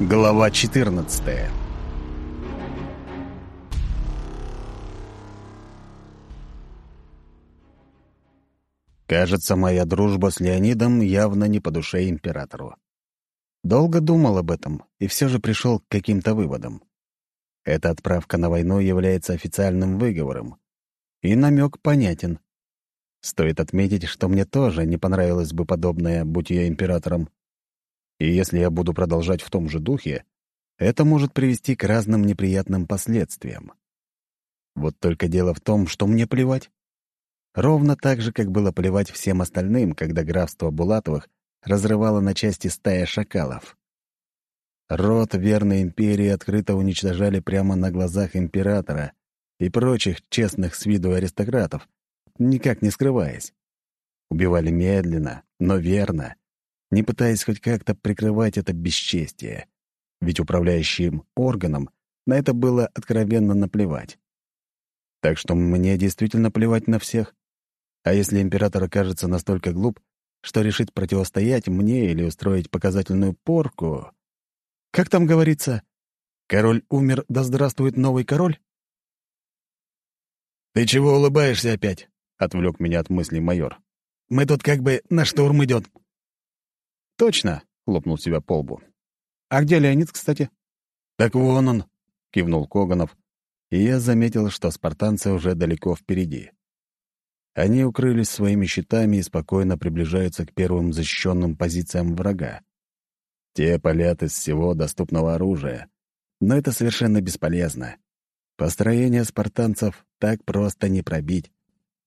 Глава 14 Кажется, моя дружба с Леонидом явно не по душе императору. Долго думал об этом и все же пришел к каким-то выводам. Эта отправка на войну является официальным выговором. И намек понятен. Стоит отметить, что мне тоже не понравилось бы подобное, будь я императором. И если я буду продолжать в том же духе, это может привести к разным неприятным последствиям. Вот только дело в том, что мне плевать. Ровно так же, как было плевать всем остальным, когда графство Булатовых разрывало на части стая шакалов. Род верной империи открыто уничтожали прямо на глазах императора и прочих честных с виду аристократов, никак не скрываясь. Убивали медленно, но верно, не пытаясь хоть как-то прикрывать это бесчестие. Ведь управляющим органом на это было откровенно наплевать. Так что мне действительно плевать на всех. А если император окажется настолько глуп, что решит противостоять мне или устроить показательную порку... Как там говорится? Король умер, да здравствует новый король? «Ты чего улыбаешься опять?» — отвлек меня от мыслей майор. «Мы тут как бы на штурм идем. «Точно!» — хлопнул себя по лбу. «А где Леонид, кстати?» «Так вон он!» — кивнул Коганов, и я заметил, что спартанцы уже далеко впереди. Они укрылись своими щитами и спокойно приближаются к первым защищенным позициям врага. Те палят из всего доступного оружия, но это совершенно бесполезно. Построение спартанцев так просто не пробить,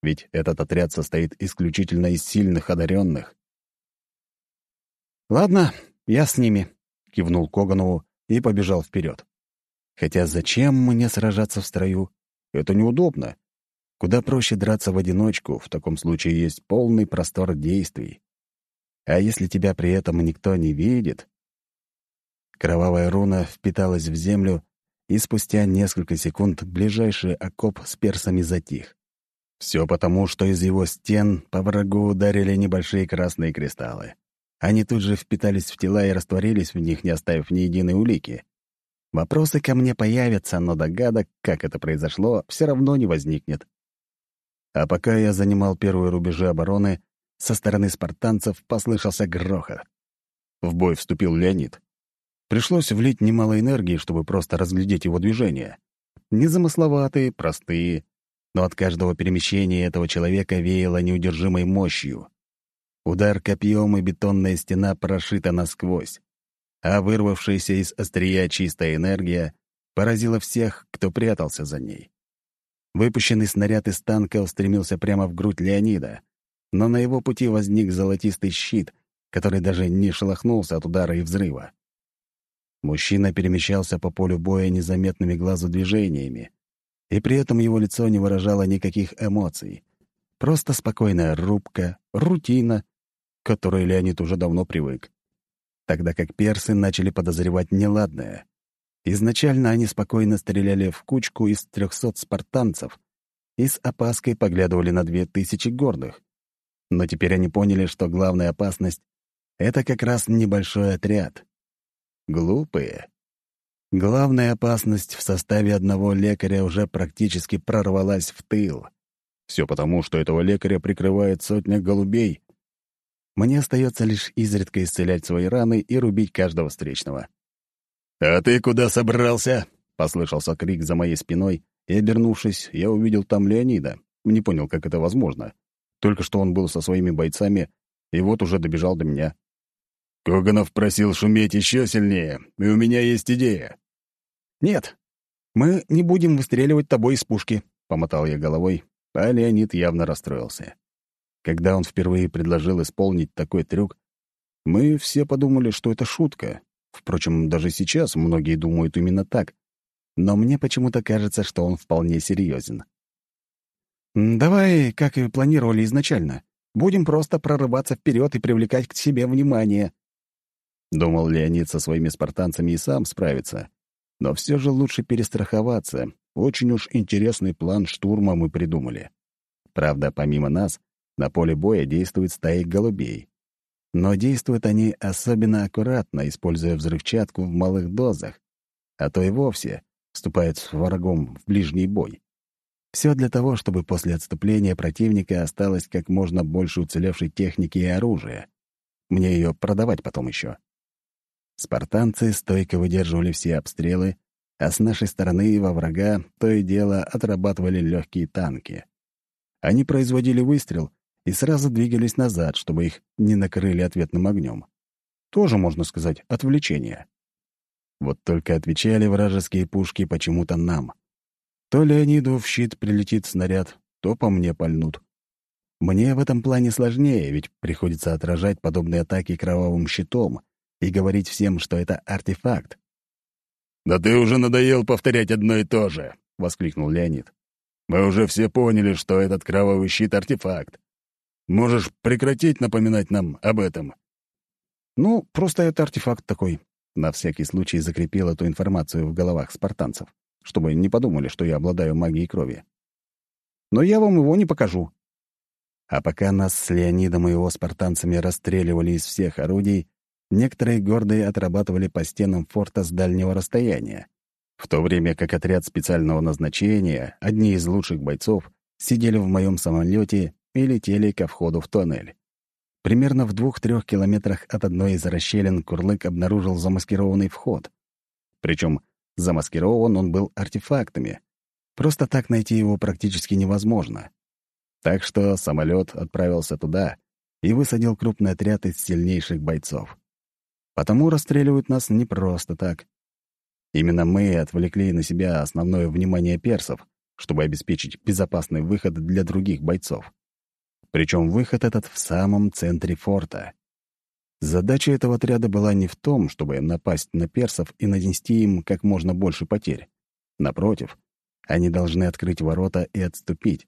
ведь этот отряд состоит исключительно из сильных одаренных. «Ладно, я с ними», — кивнул Коганову и побежал вперед. «Хотя зачем мне сражаться в строю? Это неудобно. Куда проще драться в одиночку, в таком случае есть полный простор действий. А если тебя при этом никто не видит...» Кровавая руна впиталась в землю, и спустя несколько секунд ближайший окоп с персами затих. Все потому, что из его стен по врагу ударили небольшие красные кристаллы. Они тут же впитались в тела и растворились в них, не оставив ни единой улики. Вопросы ко мне появятся, но догадок, как это произошло, все равно не возникнет. А пока я занимал первые рубежи обороны, со стороны спартанцев послышался грохот. В бой вступил Леонид. Пришлось влить немало энергии, чтобы просто разглядеть его движения. Незамысловатые, простые, но от каждого перемещения этого человека веяло неудержимой мощью. Удар копьем и бетонная стена прошита насквозь, а вырвавшаяся из острия чистая энергия поразила всех, кто прятался за ней. Выпущенный снаряд из танка устремился прямо в грудь Леонида, но на его пути возник золотистый щит, который даже не шелохнулся от удара и взрыва. Мужчина перемещался по полю боя незаметными глазу движениями, и при этом его лицо не выражало никаких эмоций. Просто спокойная рубка, рутина к которой Леонид уже давно привык. Тогда как персы начали подозревать неладное. Изначально они спокойно стреляли в кучку из трехсот спартанцев и с опаской поглядывали на две тысячи гордых. Но теперь они поняли, что главная опасность — это как раз небольшой отряд. Глупые. Главная опасность в составе одного лекаря уже практически прорвалась в тыл. Все потому, что этого лекаря прикрывает сотня голубей, мне остается лишь изредка исцелять свои раны и рубить каждого встречного. «А ты куда собрался?» — послышался крик за моей спиной, и, обернувшись, я увидел там Леонида. Не понял, как это возможно. Только что он был со своими бойцами, и вот уже добежал до меня. «Коганов просил шуметь еще сильнее, и у меня есть идея». «Нет, мы не будем выстреливать тобой из пушки», — помотал я головой, а Леонид явно расстроился. Когда он впервые предложил исполнить такой трюк, мы все подумали, что это шутка. Впрочем, даже сейчас многие думают именно так. Но мне почему-то кажется, что он вполне серьезен. «Давай, как и планировали изначально. Будем просто прорываться вперед и привлекать к себе внимание». Думал Леонид со своими спартанцами и сам справится. Но все же лучше перестраховаться. Очень уж интересный план штурма мы придумали. Правда, помимо нас, на поле боя действует стаи голубей. Но действуют они особенно аккуратно, используя взрывчатку в малых дозах, а то и вовсе вступают с врагом в ближний бой. Все для того, чтобы после отступления противника осталось как можно больше уцелевшей техники и оружия. Мне ее продавать потом еще. Спартанцы стойко выдерживали все обстрелы, а с нашей стороны во врага то и дело отрабатывали легкие танки. Они производили выстрел и сразу двигались назад, чтобы их не накрыли ответным огнем. Тоже, можно сказать, отвлечение. Вот только отвечали вражеские пушки почему-то нам. То Леониду в щит прилетит снаряд, то по мне пальнут. Мне в этом плане сложнее, ведь приходится отражать подобные атаки кровавым щитом и говорить всем, что это артефакт. «Да ты уже надоел повторять одно и то же!» — воскликнул Леонид. «Мы уже все поняли, что этот кровавый щит — артефакт. Можешь прекратить напоминать нам об этом?» «Ну, просто это артефакт такой». На всякий случай закрепил эту информацию в головах спартанцев, чтобы не подумали, что я обладаю магией крови. «Но я вам его не покажу». А пока нас с Леонидом и его спартанцами расстреливали из всех орудий, некоторые гордые отрабатывали по стенам форта с дальнего расстояния, в то время как отряд специального назначения, одни из лучших бойцов, сидели в моем самолете и летели ко входу в тоннель. Примерно в двух-трех километрах от одной из расщелин Курлык обнаружил замаскированный вход. Причем замаскирован он был артефактами. Просто так найти его практически невозможно. Так что самолет отправился туда и высадил крупный отряд из сильнейших бойцов. Потому расстреливают нас не просто так. Именно мы отвлекли на себя основное внимание персов, чтобы обеспечить безопасный выход для других бойцов. Причем выход этот в самом центре форта. Задача этого отряда была не в том, чтобы напасть на персов и нанести им как можно больше потерь. Напротив, они должны открыть ворота и отступить.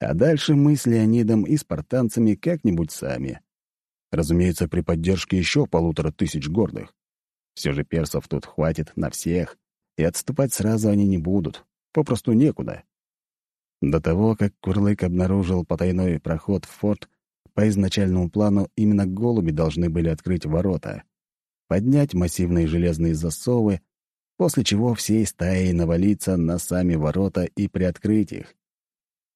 А дальше мы с Леонидом и спартанцами как-нибудь сами. Разумеется, при поддержке еще полутора тысяч гордых. Все же персов тут хватит на всех, и отступать сразу они не будут. Попросту некуда. До того, как Курлык обнаружил потайной проход в форт, по изначальному плану именно голуби должны были открыть ворота, поднять массивные железные засовы, после чего всей стаей навалиться на сами ворота и приоткрыть их.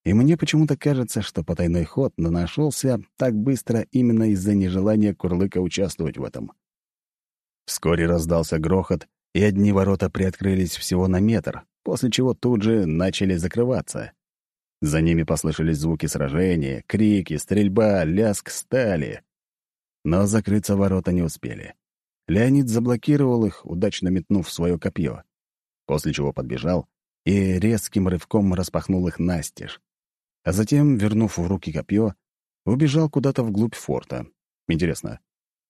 И мне почему-то кажется, что потайной ход нашелся так быстро именно из-за нежелания Курлыка участвовать в этом. Вскоре раздался грохот, и одни ворота приоткрылись всего на метр, после чего тут же начали закрываться. За ними послышались звуки сражения, крики, стрельба, лязг стали. Но закрыться ворота не успели. Леонид заблокировал их, удачно метнув свое копье, после чего подбежал и резким рывком распахнул их настежь. А затем, вернув в руки копье, убежал куда-то вглубь форта. Интересно,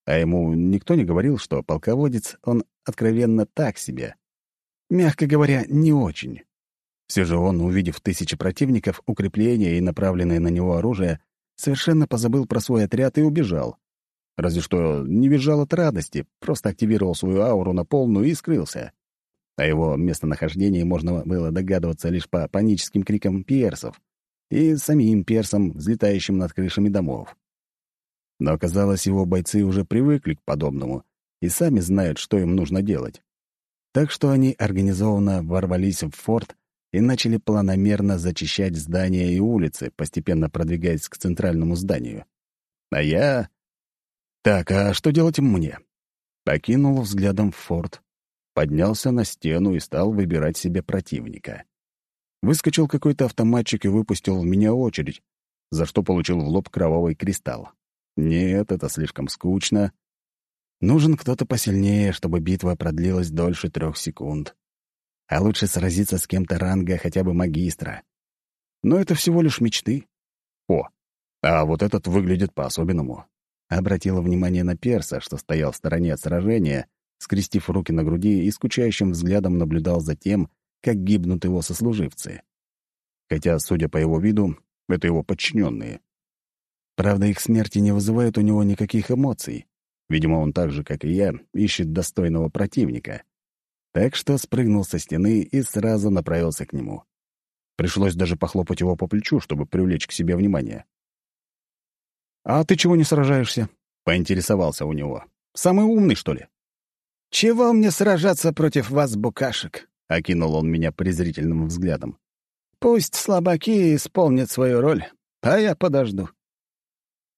а ему никто не говорил, что полководец, он откровенно так себе? Мягко говоря, не очень. Все же он, увидев тысячи противников, укрепления и направленное на него оружие, совершенно позабыл про свой отряд и убежал. Разве что не визжал от радости, просто активировал свою ауру на полную и скрылся. О его местонахождении можно было догадываться лишь по паническим крикам персов и самим персам, взлетающим над крышами домов. Но оказалось, его бойцы уже привыкли к подобному и сами знают, что им нужно делать. Так что они организованно ворвались в форт и начали планомерно зачищать здания и улицы, постепенно продвигаясь к центральному зданию. А я... Так, а что делать мне? Покинул взглядом форт, поднялся на стену и стал выбирать себе противника. Выскочил какой-то автоматчик и выпустил в меня очередь, за что получил в лоб кровавый кристалл. Нет, это слишком скучно. Нужен кто-то посильнее, чтобы битва продлилась дольше трех секунд а лучше сразиться с кем-то ранга хотя бы магистра. Но это всего лишь мечты. О, а вот этот выглядит по-особенному. Обратила внимание на перса, что стоял в стороне от сражения, скрестив руки на груди и скучающим взглядом наблюдал за тем, как гибнут его сослуживцы. Хотя, судя по его виду, это его подчиненные. Правда, их смерти не вызывают у него никаких эмоций. Видимо, он так же, как и я, ищет достойного противника так что спрыгнул со стены и сразу направился к нему. Пришлось даже похлопать его по плечу, чтобы привлечь к себе внимание. «А ты чего не сражаешься?» Поинтересовался у него. «Самый умный, что ли?» «Чего мне сражаться против вас, букашек?» — окинул он меня презрительным взглядом. «Пусть слабаки исполнят свою роль, а я подожду».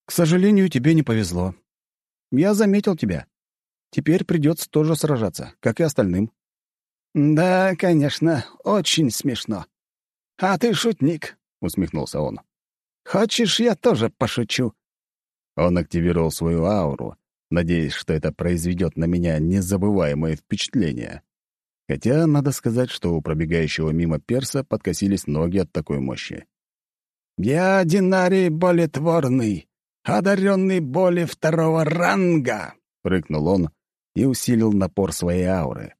«К сожалению, тебе не повезло. Я заметил тебя. Теперь придется тоже сражаться, как и остальным». «Да, конечно, очень смешно. А ты шутник», — усмехнулся он. «Хочешь, я тоже пошучу?» Он активировал свою ауру, надеясь, что это произведет на меня незабываемое впечатление. Хотя, надо сказать, что у пробегающего мимо перса подкосились ноги от такой мощи. «Я динарий болетворный, одаренный боли второго ранга!» — рыкнул он и усилил напор своей ауры.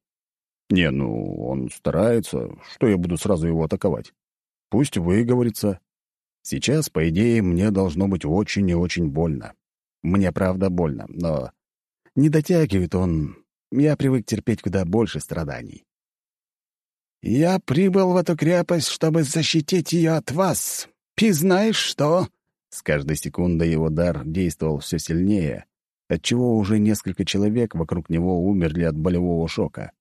«Не, ну, он старается. Что я буду сразу его атаковать? Пусть выговорится. Сейчас, по идее, мне должно быть очень и очень больно. Мне, правда, больно, но не дотягивает он. Я привык терпеть куда больше страданий. «Я прибыл в эту крепость, чтобы защитить ее от вас. И знаешь что?» С каждой секундой его дар действовал все сильнее, отчего уже несколько человек вокруг него умерли от болевого шока.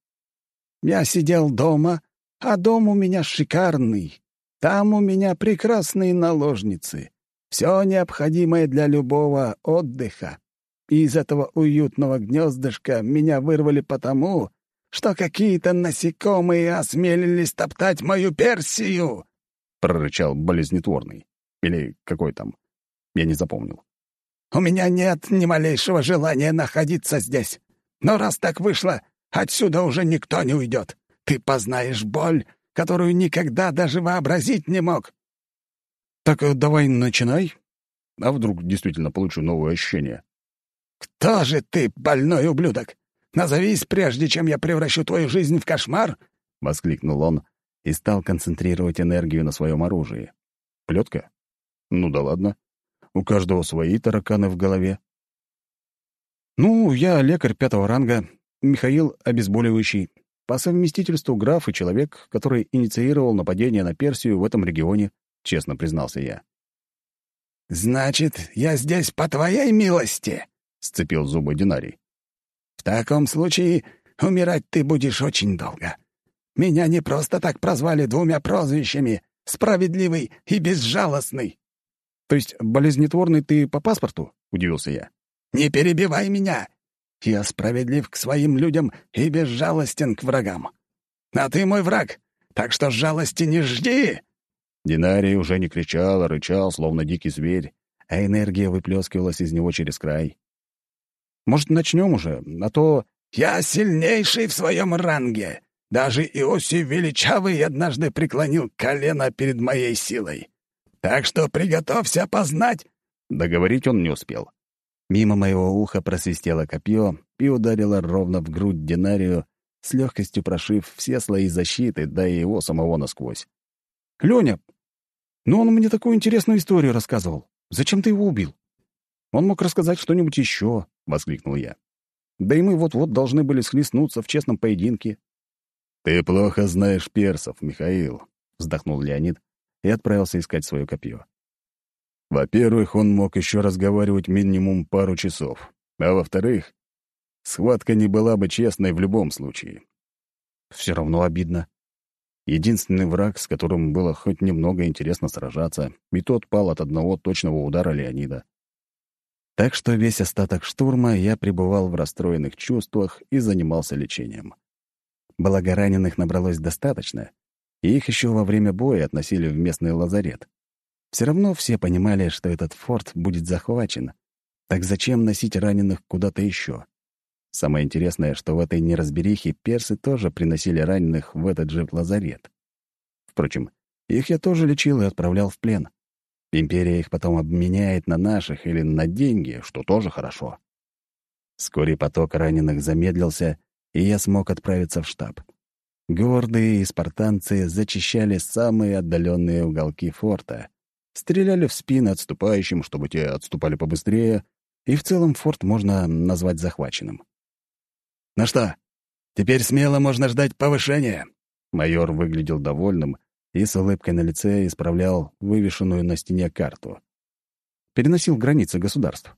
«Я сидел дома, а дом у меня шикарный. Там у меня прекрасные наложницы. Все необходимое для любого отдыха. И из этого уютного гнездышка меня вырвали потому, что какие-то насекомые осмелились топтать мою Персию!» — прорычал болезнетворный. Или какой там. Я не запомнил. «У меня нет ни малейшего желания находиться здесь. Но раз так вышло, отсюда уже никто не уйдет. Ты познаешь боль, которую никогда даже вообразить не мог». «Так э, давай начинай. А вдруг действительно получу новое ощущение?» «Кто же ты, больной ублюдок? Назовись, прежде чем я превращу твою жизнь в кошмар!» — воскликнул он и стал концентрировать энергию на своем оружии. «Плетка? Ну да ладно. У каждого свои тараканы в голове». «Ну, я лекарь пятого ранга, Михаил — обезболивающий, по совместительству граф и человек, который инициировал нападение на Персию в этом регионе», — честно признался я. «Значит, я здесь по твоей милости?» сцепил зубы Динарий. «В таком случае умирать ты будешь очень долго. Меня не просто так прозвали двумя прозвищами — справедливый и безжалостный». «То есть болезнетворный ты по паспорту?» — удивился я. «Не перебивай меня. Я справедлив к своим людям и безжалостен к врагам. А ты мой враг, так что жалости не жди!» Динарий уже не кричал, а рычал, словно дикий зверь, а энергия выплескивалась из него через край. Может, начнем уже, а то...» «Я сильнейший в своем ранге. Даже Иосиф Величавый однажды преклонил колено перед моей силой. Так что приготовься познать...» Договорить он не успел. Мимо моего уха просвистело копье и ударило ровно в грудь Динарию, с легкостью прошив все слои защиты, да и его самого насквозь. «Лёня, ну он мне такую интересную историю рассказывал. Зачем ты его убил? Он мог рассказать что-нибудь еще. — воскликнул я. «Да и мы вот-вот должны были схлестнуться в честном поединке». «Ты плохо знаешь персов, Михаил», — вздохнул Леонид и отправился искать свое копье. Во-первых, он мог еще разговаривать минимум пару часов, а во-вторых, схватка не была бы честной в любом случае. Все равно обидно. Единственный враг, с которым было хоть немного интересно сражаться, и тот пал от одного точного удара Леонида. Так что весь остаток штурма я пребывал в расстроенных чувствах и занимался лечением. Благо раненых набралось достаточно, и их еще во время боя относили в местный лазарет. Все равно все понимали, что этот форт будет захвачен. Так зачем носить раненых куда-то еще? Самое интересное, что в этой неразберихе персы тоже приносили раненых в этот же лазарет. Впрочем, их я тоже лечил и отправлял в плен. Империя их потом обменяет на наших или на деньги, что тоже хорошо. Вскоре поток раненых замедлился, и я смог отправиться в штаб. Гордые спартанцы зачищали самые отдаленные уголки форта, стреляли в спины отступающим, чтобы те отступали побыстрее, и в целом форт можно назвать захваченным. «Ну что, теперь смело можно ждать повышения?» Майор выглядел довольным и с улыбкой на лице исправлял вывешенную на стене карту. Переносил границы государств.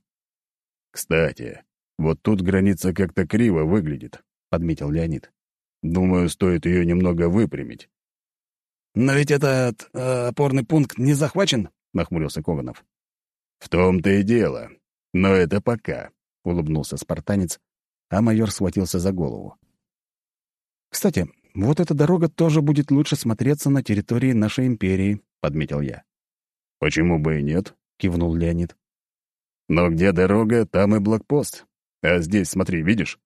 «Кстати, вот тут граница как-то криво выглядит», — подметил Леонид. «Думаю, стоит ее немного выпрямить». «Но ведь этот э, опорный пункт не захвачен?» — нахмурился Коганов. «В том-то и дело. Но это пока», — улыбнулся спартанец, а майор схватился за голову. «Кстати, вот эта дорога тоже будет лучше смотреться на территории нашей империи», — подметил я. «Почему бы и нет?» — кивнул Леонид. «Но где дорога, там и блокпост. А здесь, смотри, видишь?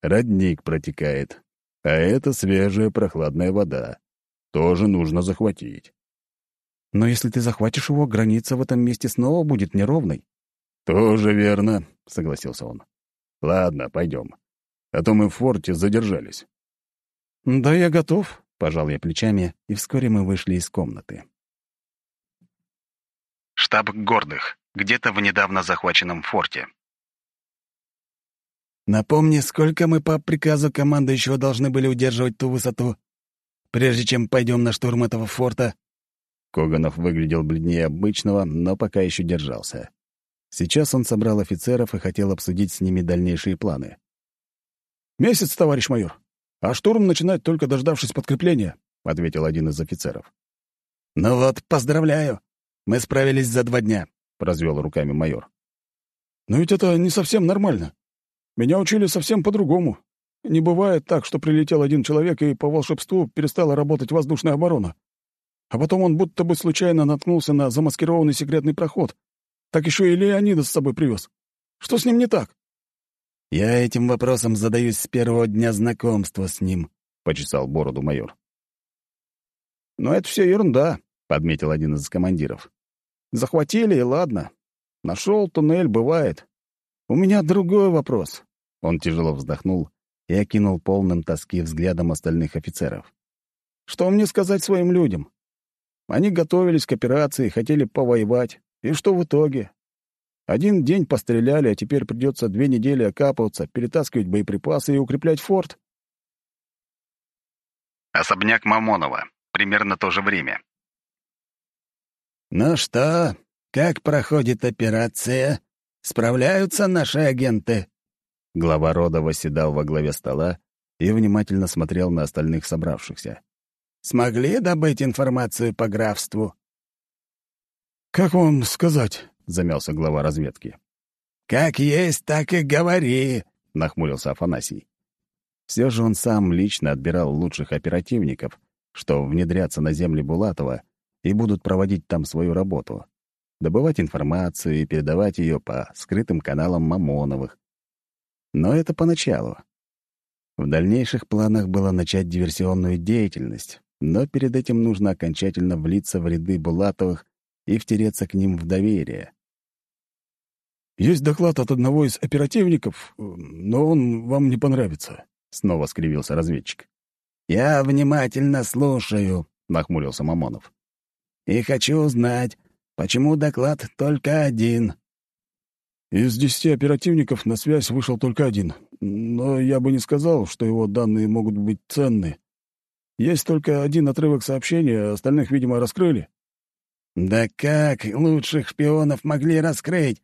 Родник протекает. А это свежая прохладная вода. Тоже нужно захватить». «Но если ты захватишь его, граница в этом месте снова будет неровной». «Тоже верно», — согласился он. «Ладно, пойдем. А то мы в форте задержались». «Да, я готов», — пожал я плечами, и вскоре мы вышли из комнаты. Штаб Гордых, где-то в недавно захваченном форте. «Напомни, сколько мы по приказу командующего должны были удерживать ту высоту, прежде чем пойдем на штурм этого форта?» Коганов выглядел бледнее обычного, но пока еще держался. Сейчас он собрал офицеров и хотел обсудить с ними дальнейшие планы. «Месяц, товарищ майор. А штурм начинать только дождавшись подкрепления», — ответил один из офицеров. «Ну вот, поздравляю. Мы справились за два дня», — развел руками майор. «Но ведь это не совсем нормально. Меня учили совсем по-другому. Не бывает так, что прилетел один человек, и по волшебству перестала работать воздушная оборона. А потом он будто бы случайно наткнулся на замаскированный секретный проход. Так еще и Леонида с собой привез. Что с ним не так?» «Я этим вопросом задаюсь с первого дня знакомства с ним», — почесал бороду майор. «Но это все ерунда», — подметил один из командиров. «Захватили, и ладно. Нашел туннель, бывает. У меня другой вопрос». Он тяжело вздохнул и окинул полным тоски взглядом остальных офицеров. «Что мне сказать своим людям? Они готовились к операции, хотели повоевать. И что в итоге? Один день постреляли, а теперь придется две недели окапываться, перетаскивать боеприпасы и укреплять форт. Особняк Мамонова. Примерно то же время. «Ну что, как проходит операция? Справляются наши агенты?» Глава рода восседал во главе стола и внимательно смотрел на остальных собравшихся. «Смогли добыть информацию по графству?» «Как вам сказать?» замялся глава разведки. «Как есть, так и говори», — нахмурился Афанасий. Все же он сам лично отбирал лучших оперативников, что внедрятся на земли Булатова и будут проводить там свою работу, добывать информацию и передавать ее по скрытым каналам Мамоновых. Но это поначалу. В дальнейших планах было начать диверсионную деятельность, но перед этим нужно окончательно влиться в ряды Булатовых и втереться к ним в доверие. Есть доклад от одного из оперативников, но он вам не понравится», — снова скривился разведчик. «Я внимательно слушаю», — нахмурился Мамонов. «И хочу узнать, почему доклад только один». «Из десяти оперативников на связь вышел только один, но я бы не сказал, что его данные могут быть ценны. Есть только один отрывок сообщения, остальных, видимо, раскрыли». «Да как лучших шпионов могли раскрыть?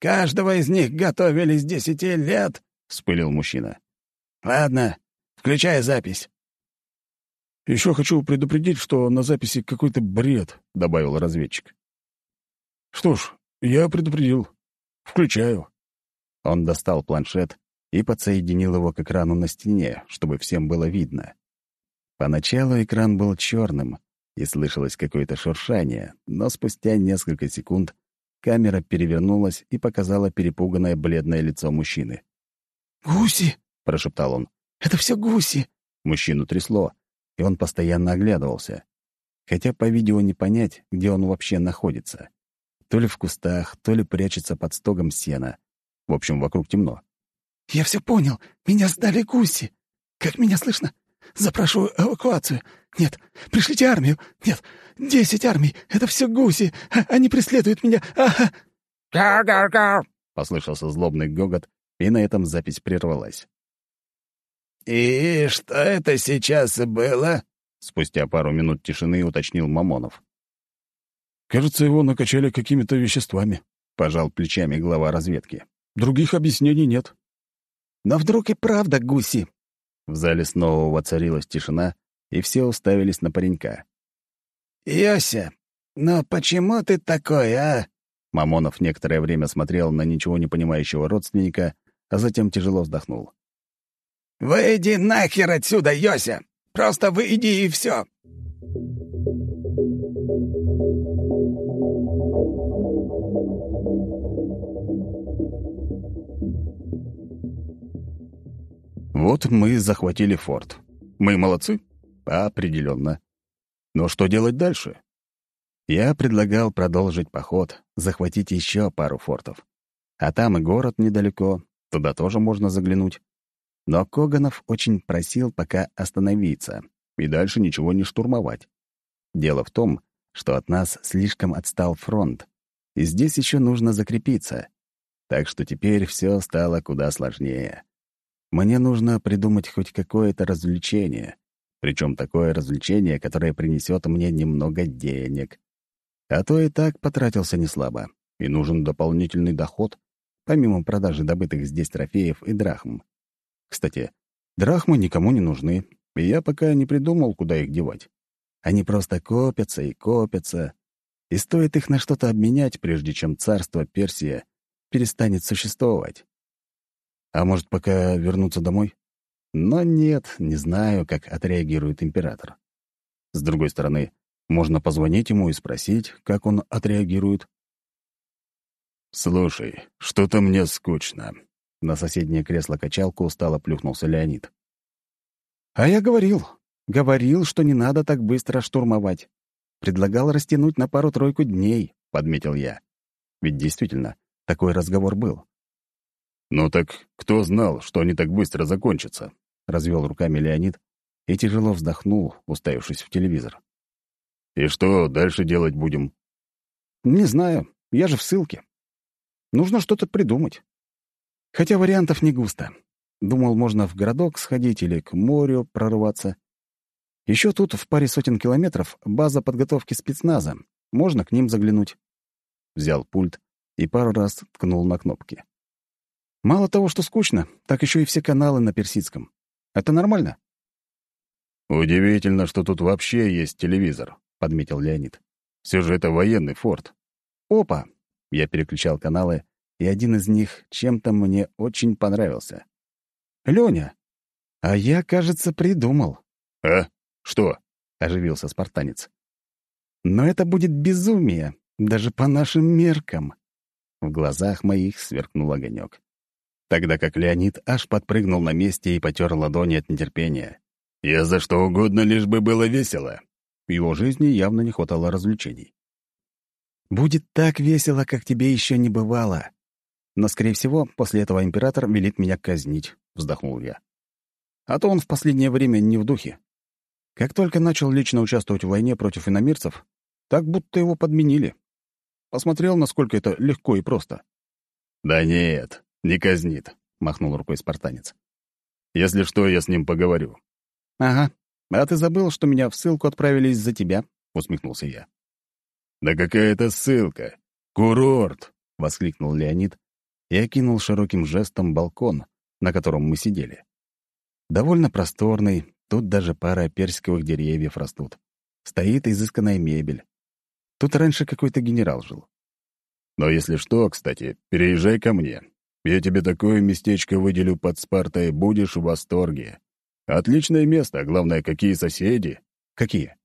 Каждого из них готовили с десяти лет», — вспылил мужчина. «Ладно, включай запись». «Еще хочу предупредить, что на записи какой-то бред», — добавил разведчик. «Что ж, я предупредил. Включаю». Он достал планшет и подсоединил его к экрану на стене, чтобы всем было видно. Поначалу экран был черным, и слышалось какое-то шуршание, но спустя несколько секунд Камера перевернулась и показала перепуганное бледное лицо мужчины. «Гуси!» — прошептал он. «Это все гуси!» Мужчину трясло, и он постоянно оглядывался. Хотя по видео не понять, где он вообще находится. То ли в кустах, то ли прячется под стогом сена. В общем, вокруг темно. «Я все понял. Меня сдали гуси. Как меня слышно? Запрашиваю эвакуацию. Нет, пришлите армию. Нет, десять армий. Это все гуси. А, они преследуют меня. Ага. Гар-гар-гар! Послышался злобный гогот, и на этом запись прервалась. «И что это сейчас было?» Спустя пару минут тишины уточнил Мамонов. «Кажется, его накачали какими-то веществами», — пожал плечами глава разведки. Других объяснений нет. Но вдруг и правда гуси? В зале снова воцарилась тишина, и все уставились на паренька. «Йося, но почему ты такой, а?» Мамонов некоторое время смотрел на ничего не понимающего родственника, а затем тяжело вздохнул. «Выйди нахер отсюда, Йося! Просто выйди и все!» Вот мы захватили форт. Мы молодцы? Определенно. Но что делать дальше? Я предлагал продолжить поход, захватить еще пару фортов. А там и город недалеко, туда тоже можно заглянуть. Но Коганов очень просил пока остановиться и дальше ничего не штурмовать. Дело в том, что от нас слишком отстал фронт, и здесь еще нужно закрепиться. Так что теперь все стало куда сложнее. Мне нужно придумать хоть какое-то развлечение, причем такое развлечение, которое принесет мне немного денег. А то и так потратился неслабо, и нужен дополнительный доход, помимо продажи добытых здесь трофеев и драхм. Кстати, драхмы никому не нужны, и я пока не придумал, куда их девать. Они просто копятся и копятся, и стоит их на что-то обменять, прежде чем царство Персия перестанет существовать. А может, пока вернуться домой? Но нет, не знаю, как отреагирует император. С другой стороны, можно позвонить ему и спросить, как он отреагирует. «Слушай, что-то мне скучно». На соседнее кресло-качалку устало плюхнулся Леонид. «А я говорил, говорил, что не надо так быстро штурмовать. Предлагал растянуть на пару-тройку дней», — подметил я. Ведь действительно, такой разговор был. «Ну так кто знал, что они так быстро закончатся?» — развел руками Леонид и тяжело вздохнул, уставившись в телевизор. «И что дальше делать будем?» «Не знаю. Я же в ссылке. Нужно что-то придумать. Хотя вариантов не густо. Думал, можно в городок сходить или к морю прорваться. Еще тут, в паре сотен километров, база подготовки спецназа. Можно к ним заглянуть». Взял пульт и пару раз ткнул на кнопки. Мало того, что скучно, так еще и все каналы на персидском. Это нормально? «Удивительно, что тут вообще есть телевизор», — подметил Леонид. «Все же это военный форт». «Опа!» — я переключал каналы, и один из них чем-то мне очень понравился. «Лёня, а я, кажется, придумал». «А? Что?» — оживился спартанец. «Но это будет безумие, даже по нашим меркам». В глазах моих сверкнул огонек тогда как Леонид аж подпрыгнул на месте и потер ладони от нетерпения. «Я за что угодно, лишь бы было весело». В его жизни явно не хватало развлечений. «Будет так весело, как тебе еще не бывало. Но, скорее всего, после этого император велит меня казнить», — вздохнул я. «А то он в последнее время не в духе. Как только начал лично участвовать в войне против иномирцев, так будто его подменили. Посмотрел, насколько это легко и просто». «Да нет, «Не казнит», — махнул рукой спартанец. «Если что, я с ним поговорю». «Ага. А ты забыл, что меня в ссылку отправили из-за тебя?» — усмехнулся я. «Да какая это ссылка? Курорт!» — воскликнул Леонид и окинул широким жестом балкон, на котором мы сидели. Довольно просторный, тут даже пара персиковых деревьев растут. Стоит изысканная мебель. Тут раньше какой-то генерал жил. «Но если что, кстати, переезжай ко мне. Я тебе такое местечко выделю под Спартой, будешь в восторге. Отличное место, главное, какие соседи. Какие?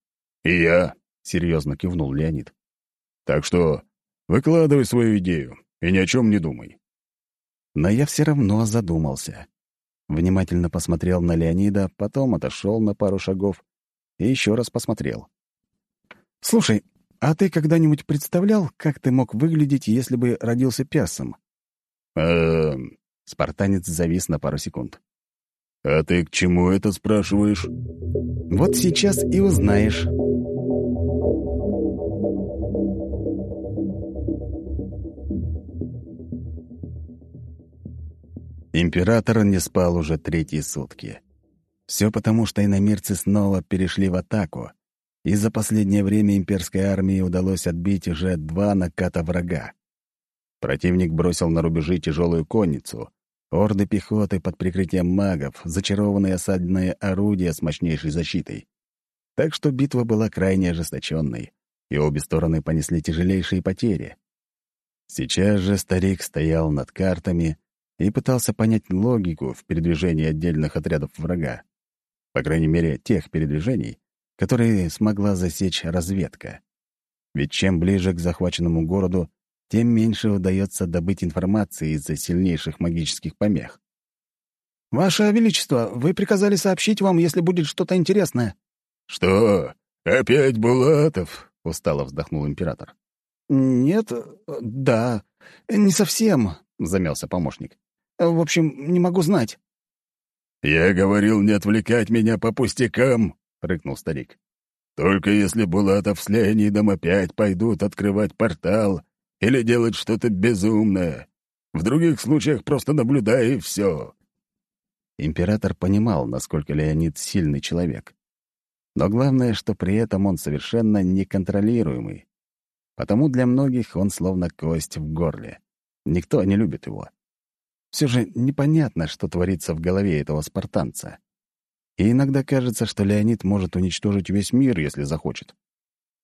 И я, — серьезно кивнул Леонид. Так что выкладывай свою идею и ни о чем не думай. Но я все равно задумался. Внимательно посмотрел на Леонида, потом отошел на пару шагов и еще раз посмотрел. «Слушай, а ты когда-нибудь представлял, как ты мог выглядеть, если бы родился персом?» «Эм...» Спартанец завис на пару секунд. «А ты к чему это спрашиваешь?» «Вот сейчас и узнаешь». Император не спал уже третьи сутки. Все потому, что иномирцы снова перешли в атаку, и за последнее время имперской армии удалось отбить уже два наката врага. Противник бросил на рубежи тяжелую конницу, орды пехоты под прикрытием магов, зачарованные осадные орудия с мощнейшей защитой. Так что битва была крайне ожесточенной, и обе стороны понесли тяжелейшие потери. Сейчас же старик стоял над картами и пытался понять логику в передвижении отдельных отрядов врага. По крайней мере, тех передвижений, которые смогла засечь разведка. Ведь чем ближе к захваченному городу, тем меньше удается добыть информации из-за сильнейших магических помех. «Ваше Величество, вы приказали сообщить вам, если будет что-то интересное». «Что? Опять Булатов?» — устало вздохнул император. «Нет, да, не совсем», — замялся помощник. «В общем, не могу знать». «Я говорил не отвлекать меня по пустякам», — рыкнул старик. «Только если Булатов с Леонидом опять пойдут открывать портал или делать что-то безумное. В других случаях просто наблюдай, и все. Император понимал, насколько Леонид сильный человек. Но главное, что при этом он совершенно неконтролируемый. Потому для многих он словно кость в горле. Никто не любит его. Все же непонятно, что творится в голове этого спартанца. И иногда кажется, что Леонид может уничтожить весь мир, если захочет.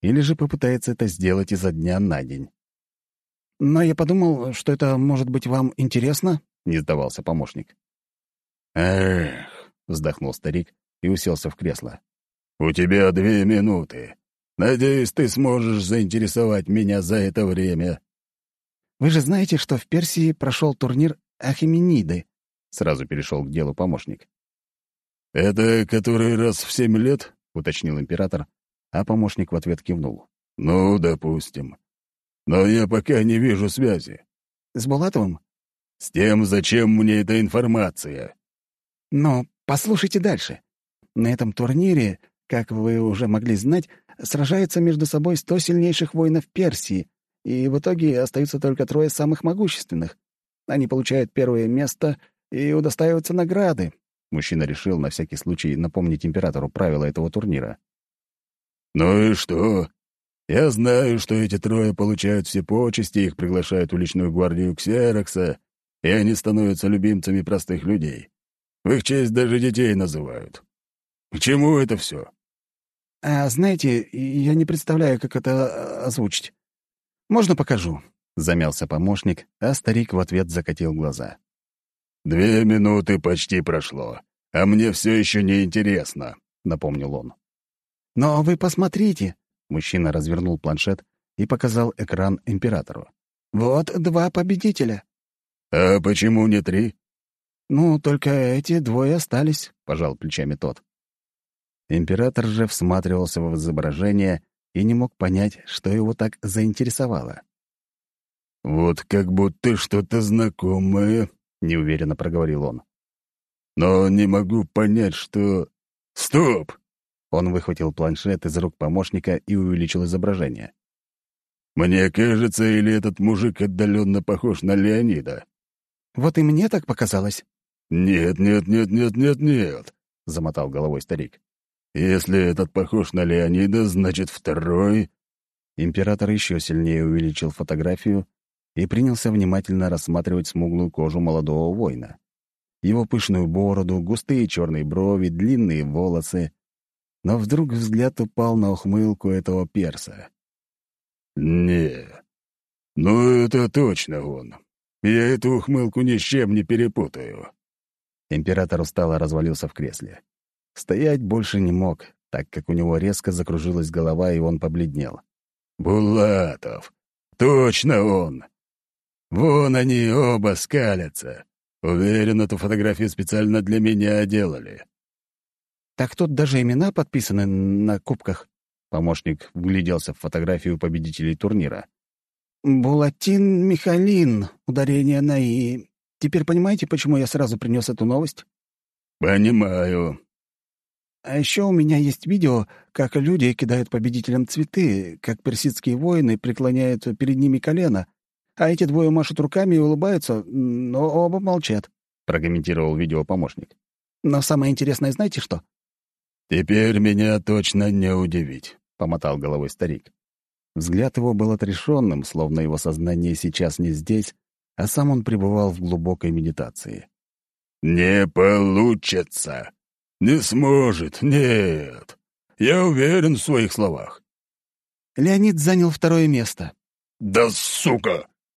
Или же попытается это сделать изо дня на день. «Но я подумал, что это может быть вам интересно», — не сдавался помощник. «Эх», — вздохнул старик и уселся в кресло. «У тебя две минуты. Надеюсь, ты сможешь заинтересовать меня за это время». «Вы же знаете, что в Персии прошел турнир Ахимениды?» — сразу перешел к делу помощник. «Это который раз в семь лет?» — уточнил император, а помощник в ответ кивнул. «Ну, допустим. Но я пока не вижу связи. С Булатовым? С тем, зачем мне эта информация. Но послушайте дальше. На этом турнире, как вы уже могли знать, сражаются между собой сто сильнейших воинов Персии, и в итоге остаются только трое самых могущественных. Они получают первое место и удостаиваются награды. Мужчина решил на всякий случай напомнить императору правила этого турнира. «Ну и что? Я знаю, что эти трое получают все почести, их приглашают в личную гвардию Ксерокса, и они становятся любимцами простых людей. В их честь даже детей называют. К чему это все? А знаете, я не представляю, как это а, озвучить. Можно покажу? Замялся помощник, а старик в ответ закатил глаза. «Две минуты почти прошло, а мне все еще не интересно», — напомнил он. «Но вы посмотрите», Мужчина развернул планшет и показал экран императору. «Вот два победителя». «А почему не три?» «Ну, только эти двое остались», — пожал плечами тот. Император же всматривался в изображение и не мог понять, что его так заинтересовало. «Вот как будто что-то знакомое», — неуверенно проговорил он. «Но не могу понять, что...» «Стоп! Он выхватил планшет из рук помощника и увеличил изображение. «Мне кажется, или этот мужик отдаленно похож на Леонида?» «Вот и мне так показалось». «Нет, нет, нет, нет, нет, нет», — замотал головой старик. «Если этот похож на Леонида, значит, второй...» Император еще сильнее увеличил фотографию и принялся внимательно рассматривать смуглую кожу молодого воина. Его пышную бороду, густые черные брови, длинные волосы, но вдруг взгляд упал на ухмылку этого перса. «Не, ну это точно он. Я эту ухмылку ни с чем не перепутаю». Император устало развалился в кресле. Стоять больше не мог, так как у него резко закружилась голова, и он побледнел. «Булатов! Точно он! Вон они оба скалятся. Уверен, эту фотографию специально для меня делали. Так тут даже имена подписаны на кубках. Помощник вгляделся в фотографию победителей турнира. «Булатин Михалин. Ударение на «и». Теперь понимаете, почему я сразу принес эту новость?» «Понимаю». «А еще у меня есть видео, как люди кидают победителям цветы, как персидские воины преклоняют перед ними колено, а эти двое машут руками и улыбаются, но оба молчат», — прокомментировал видео помощник. «Но самое интересное знаете что?» «Теперь меня точно не удивить», — помотал головой старик. Взгляд его был отрешенным, словно его сознание сейчас не здесь, а сам он пребывал в глубокой медитации. «Не получится! Не сможет, нет! Я уверен в своих словах!» Леонид занял второе место. «Да сука!